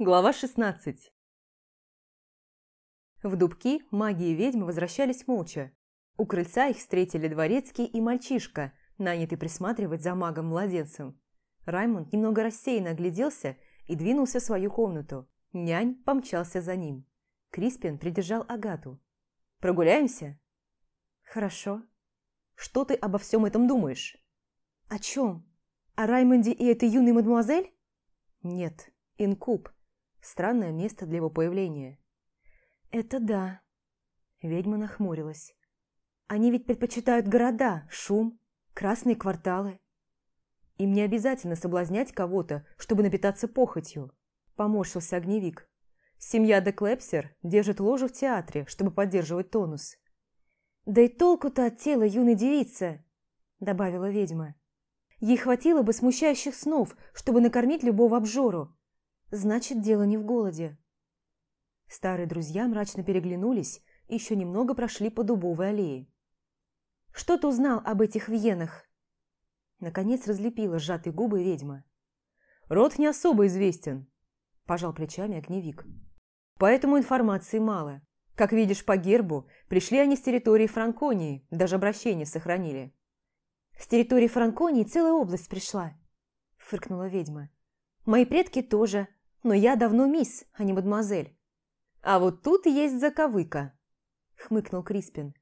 Глава 16 В дубки маги и ведьмы возвращались молча. У крыльца их встретили дворецкий и мальчишка, нанятый присматривать за магом-младенцем. Раймонд немного рассеянно огляделся и двинулся в свою комнату. Нянь помчался за ним. Криспин придержал Агату. «Прогуляемся?» «Хорошо». «Что ты обо всем этом думаешь?» «О чем? О Раймонде и этой юной мадемуазель?» «Нет, инкуб. Странное место для его появления. Это да. Ведьма нахмурилась. Они ведь предпочитают города, шум, красные кварталы. Им не обязательно соблазнять кого-то, чтобы напитаться похотью. Поморщился огневик. Семья де Клепсер держит ложу в театре, чтобы поддерживать тонус. «Да и толку-то от тела юной девицы», – добавила ведьма. «Ей хватило бы смущающих снов, чтобы накормить любого обжору, Значит, дело не в голоде. Старые друзья мрачно переглянулись и еще немного прошли по дубовой аллее. «Что ты узнал об этих венах?» Наконец разлепила сжатые губы ведьма. «Род не особо известен», – пожал плечами огневик. «Поэтому информации мало. Как видишь по гербу, пришли они с территории Франконии, даже обращение сохранили». «С территории Франконии целая область пришла», – фыркнула ведьма. «Мои предки тоже, но я давно мисс, а не мадемуазель». «А вот тут есть заковыка», – хмыкнул Криспин.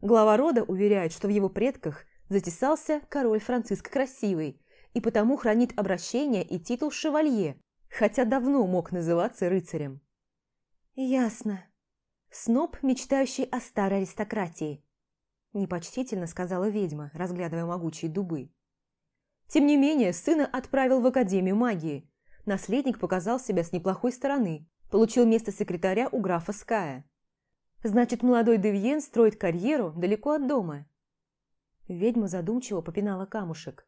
Глава рода уверяет, что в его предках затесался король Франциск Красивый и потому хранит обращение и титул шевалье, хотя давно мог называться рыцарем. «Ясно. Сноб, мечтающий о старой аристократии», – непочтительно сказала ведьма, разглядывая могучие дубы. Тем не менее, сына отправил в Академию магии. Наследник показал себя с неплохой стороны, получил место секретаря у графа Ская. Значит, молодой Девьен строит карьеру далеко от дома. Ведьма задумчиво попинала камушек.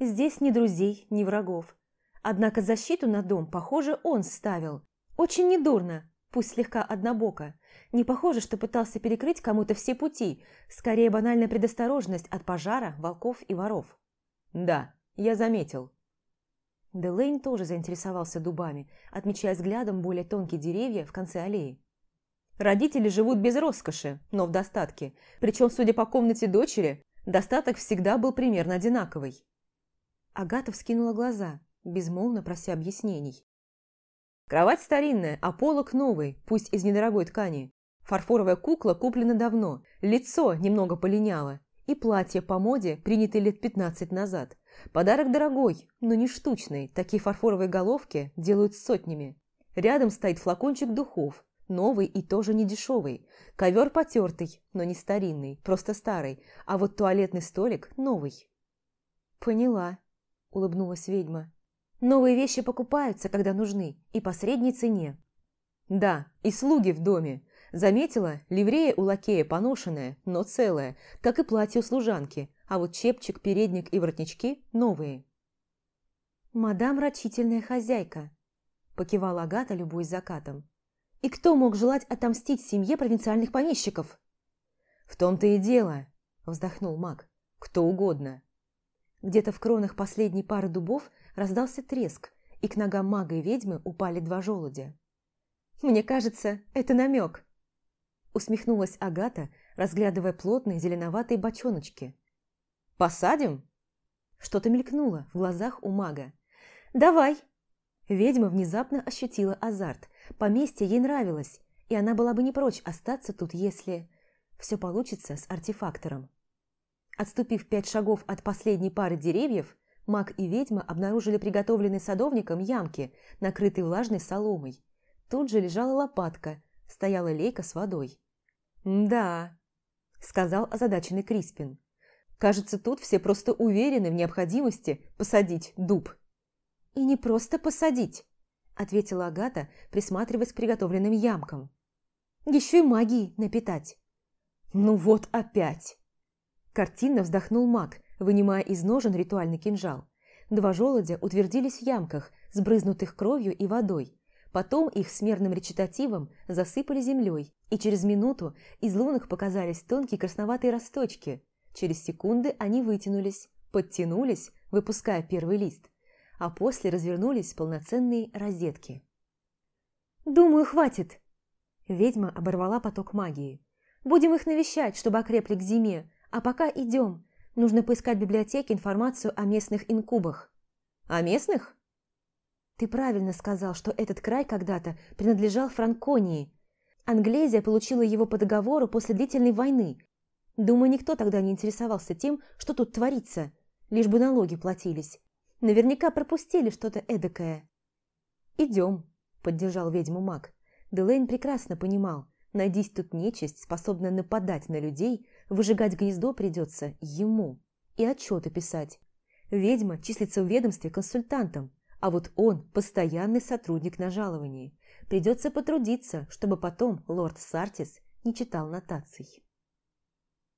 Здесь ни друзей, ни врагов. Однако защиту на дом, похоже, он ставил. Очень недурно, пусть слегка однобоко. Не похоже, что пытался перекрыть кому-то все пути, скорее банальная предосторожность от пожара, волков и воров. «Да, я заметил». Делейн тоже заинтересовался дубами, отмечая взглядом более тонкие деревья в конце аллеи. Родители живут без роскоши, но в достатке. Причем, судя по комнате дочери, достаток всегда был примерно одинаковый. Агата вскинула глаза, безмолвно прося объяснений. Кровать старинная, а полок новый, пусть из недорогой ткани. Фарфоровая кукла куплена давно, лицо немного полиняло, и платье по моде, принятое лет 15 назад. Подарок дорогой, но не штучный, такие фарфоровые головки делают сотнями. Рядом стоит флакончик духов, новый и тоже не дешевый. Ковер потертый, но не старинный, просто старый, а вот туалетный столик новый. «Поняла», – улыбнулась ведьма. «Новые вещи покупаются, когда нужны, и по средней цене». «Да, и слуги в доме. Заметила, ливрея у лакея поношенная, но целая, как и платье у служанки, а вот чепчик, передник и воротнички новые. «Мадам рачительная хозяйка», – покивала Агата, любуясь закатом. «И кто мог желать отомстить семье провинциальных помещиков?» «В том-то и дело», – вздохнул маг. «Кто угодно». Где-то в кронах последней пары дубов раздался треск, и к ногам мага и ведьмы упали два желудя. «Мне кажется, это намек», усмехнулась Агата, разглядывая плотные зеленоватые бочоночки. «Посадим?» Что-то мелькнуло в глазах у мага. «Давай!» Ведьма внезапно ощутила азарт. Поместье ей нравилось, и она была бы не прочь остаться тут, если... Все получится с артефактором. Отступив пять шагов от последней пары деревьев, маг и ведьма обнаружили приготовленные садовником ямки, накрытые влажной соломой. Тут же лежала лопатка, стояла лейка с водой. «Да», – сказал озадаченный Криспин. «Кажется, тут все просто уверены в необходимости посадить дуб». «И не просто посадить», – ответила Агата, присматриваясь к приготовленным ямкам. «Еще и магией напитать». «Ну вот опять!» Картинно вздохнул маг, вынимая из ножен ритуальный кинжал. Два желудя утвердились в ямках, сбрызнутых кровью и водой, Потом их с мерным речитативом засыпали землей, и через минуту из лунок показались тонкие красноватые росточки. Через секунды они вытянулись, подтянулись, выпуская первый лист, а после развернулись полноценные розетки. «Думаю, хватит». Ведьма оборвала поток магии. «Будем их навещать, чтобы окрепли к зиме, а пока идем. Нужно поискать в библиотеке информацию о местных инкубах». «О местных?» «Ты правильно сказал, что этот край когда-то принадлежал Франконии. Англезия получила его по договору после длительной войны. Думаю, никто тогда не интересовался тем, что тут творится, лишь бы налоги платились. Наверняка пропустили что-то эдакое». «Идем», – поддержал ведьму маг. Делейн прекрасно понимал, найдись тут нечисть, способная нападать на людей, выжигать гнездо придется ему и отчеты писать. Ведьма числится в ведомстве консультантом, а вот он – постоянный сотрудник на жаловании. Придется потрудиться, чтобы потом лорд Сартис не читал нотаций.